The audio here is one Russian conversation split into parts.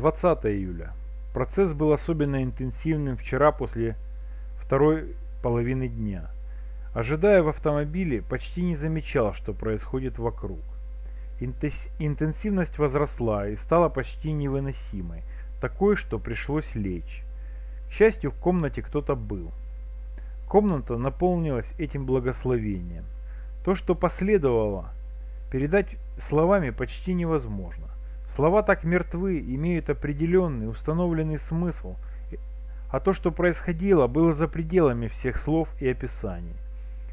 20 июля. Процесс был особенно интенсивным вчера после второй половины дня. Ожидая в автомобиле, почти не замечал, что происходит вокруг. Интенсивность возросла и стала почти невыносимой, такой, что пришлось лечь. К счастью, в комнате кто-то был. Комната наполнилась этим благословением. То, что последовало, передать словами почти невозможно. Слова так мертвы, имеют определенный, установленный смысл, а то, что происходило, было за пределами всех слов и описаний.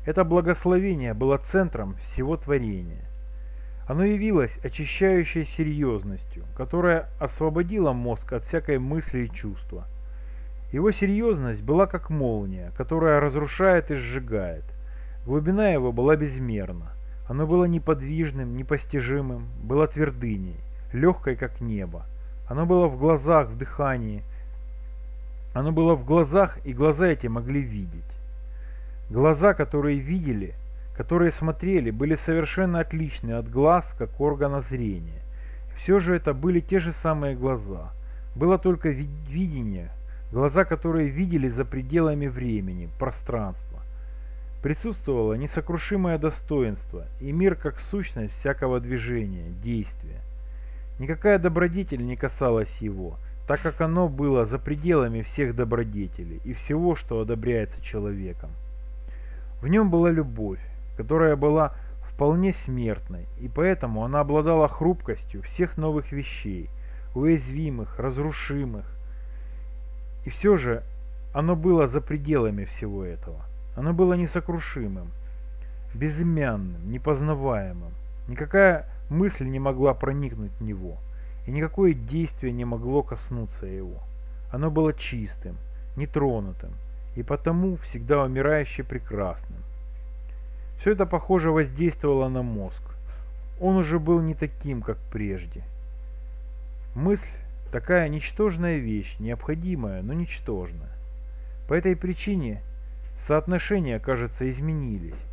Это благословение было центром всего творения. Оно явилось очищающей серьезностью, которая освободила мозг от всякой мысли и чувства. Его серьезность была как молния, которая разрушает и сжигает. Глубина его была безмерна. Оно было неподвижным, непостижимым, было твердыней легкой, как небо. Оно было в глазах, в дыхании. Оно было в глазах, и глаза эти могли видеть. Глаза, которые видели, которые смотрели, были совершенно отличны от глаз, как органа зрения. Все же это были те же самые глаза. Было только видение, глаза, которые видели за пределами времени, пространства. Присутствовало несокрушимое достоинство и мир как сущность всякого движения, действия. Никакая добродетель не касалась его, так как оно было за пределами всех добродетелей и всего, что одобряется человеком. В нем была любовь, которая была вполне смертной, и поэтому она обладала хрупкостью всех новых вещей, уязвимых, разрушимых. И все же оно было за пределами всего этого. Оно было несокрушимым, безымянным, непознаваемым. Никакая Мысль не могла проникнуть в него, и никакое действие не могло коснуться его. Оно было чистым, нетронутым, и потому всегда умирающе прекрасным. Все это, похоже, воздействовало на мозг. Он уже был не таким, как прежде. Мысль – такая ничтожная вещь, необходимая, но ничтожная. По этой причине соотношения, кажется, изменились.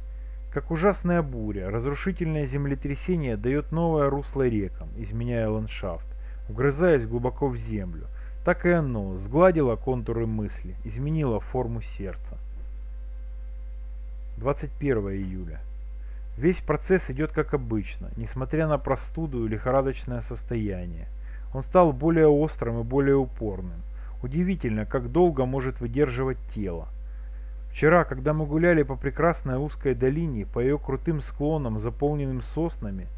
Как ужасная буря, разрушительное землетрясение дает новое русло рекам, изменяя ландшафт, вгрызаясь глубоко в землю. Так и оно сгладило контуры мысли, изменило форму сердца. 21 июля. Весь процесс идет как обычно, несмотря на простуду и лихорадочное состояние. Он стал более острым и более упорным. Удивительно, как долго может выдерживать тело. Вчера, когда мы гуляли по прекрасной узкой долине, по ее крутым склонам, заполненным соснами,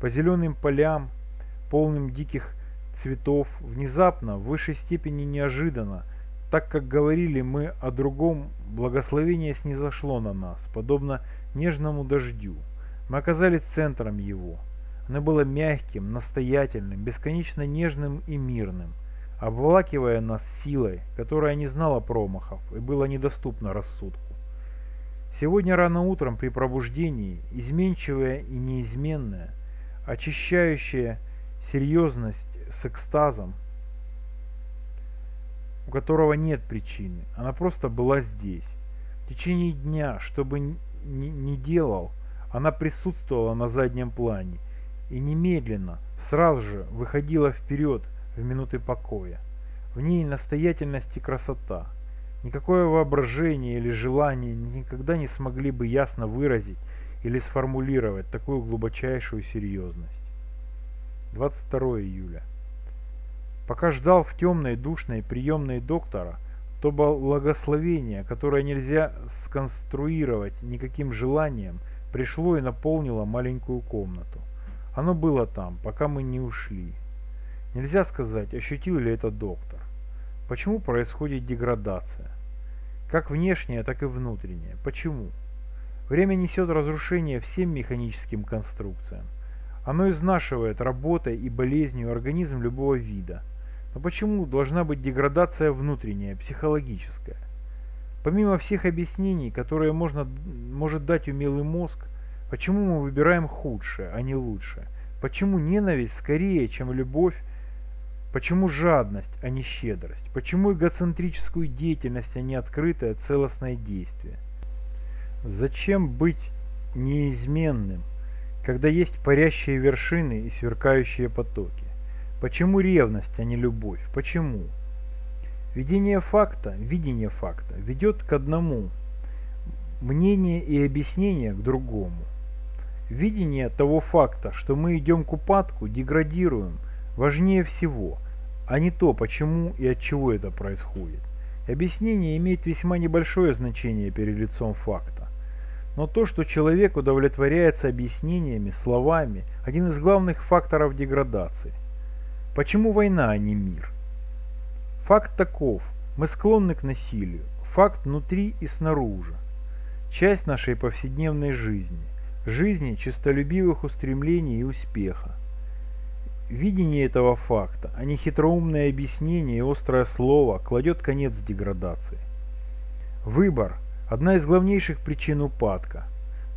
по зеленым полям, полным диких цветов, внезапно, в высшей степени неожиданно, так как говорили мы о другом, благословение снизошло на нас, подобно нежному дождю. Мы оказались центром его. Оно было мягким, настоятельным, бесконечно нежным и мирным – обволакивая нас силой, которая не знала промахов и была недоступна рассудку. Сегодня рано утром при пробуждении, изменчивая и неизменная, очищающая серьезность с экстазом, у которого нет причины, она просто была здесь. В течение дня, что бы ни, делал, она присутствовала на заднем плане и немедленно, сразу же выходила вперед, в минуты покоя. В ней настоятельность и красота. Никакое воображение или желание никогда не смогли бы ясно выразить или сформулировать такую глубочайшую серьезность. 22 июля. Пока ждал в темной душной приемной доктора, то благословение, которое нельзя сконструировать никаким желанием, пришло и наполнило маленькую комнату. Оно было там, пока мы не ушли. Нельзя сказать, ощутил ли это доктор. Почему происходит деградация? Как внешняя, так и внутренняя. Почему? Время несет разрушение всем механическим конструкциям. Оно изнашивает работой и болезнью организм любого вида. Но почему должна быть деградация внутренняя, психологическая? Помимо всех объяснений, которые можно, может дать умелый мозг, почему мы выбираем худшее, а не лучшее? Почему ненависть скорее, чем любовь, Почему жадность, а не щедрость? Почему эгоцентрическую деятельность, а не открытое целостное действие? Зачем быть неизменным, когда есть парящие вершины и сверкающие потоки? Почему ревность, а не любовь? Почему? Видение факта, видение факта ведет к одному, мнение и объяснение к другому. Видение того факта, что мы идем к упадку, деградируем, важнее всего, а не то, почему и от чего это происходит. Объяснение имеет весьма небольшое значение перед лицом факта. Но то, что человек удовлетворяется объяснениями, словами, один из главных факторов деградации. Почему война, а не мир? Факт таков. Мы склонны к насилию. Факт внутри и снаружи. Часть нашей повседневной жизни. Жизни честолюбивых устремлений и успеха. Видение этого факта, а не хитроумное объяснение и острое слово, кладет конец деградации. Выбор – одна из главнейших причин упадка.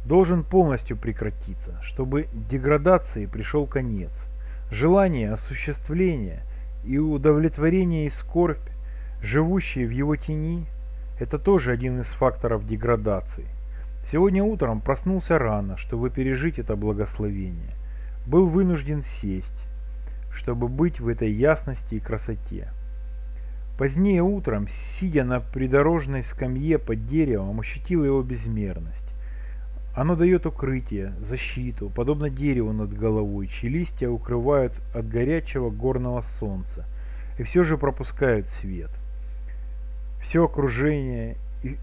Должен полностью прекратиться, чтобы деградации пришел конец. Желание осуществления и удовлетворение и скорбь, живущие в его тени – это тоже один из факторов деградации. Сегодня утром проснулся рано, чтобы пережить это благословение. Был вынужден сесть чтобы быть в этой ясности и красоте. Позднее утром, сидя на придорожной скамье под деревом, ощутил его безмерность. Оно дает укрытие, защиту, подобно дереву над головой, чьи листья укрывают от горячего горного солнца и все же пропускают свет. Все окружение и,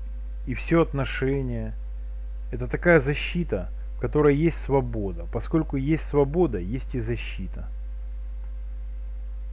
и все отношения – это такая защита, в которой есть свобода. Поскольку есть свобода, есть и защита.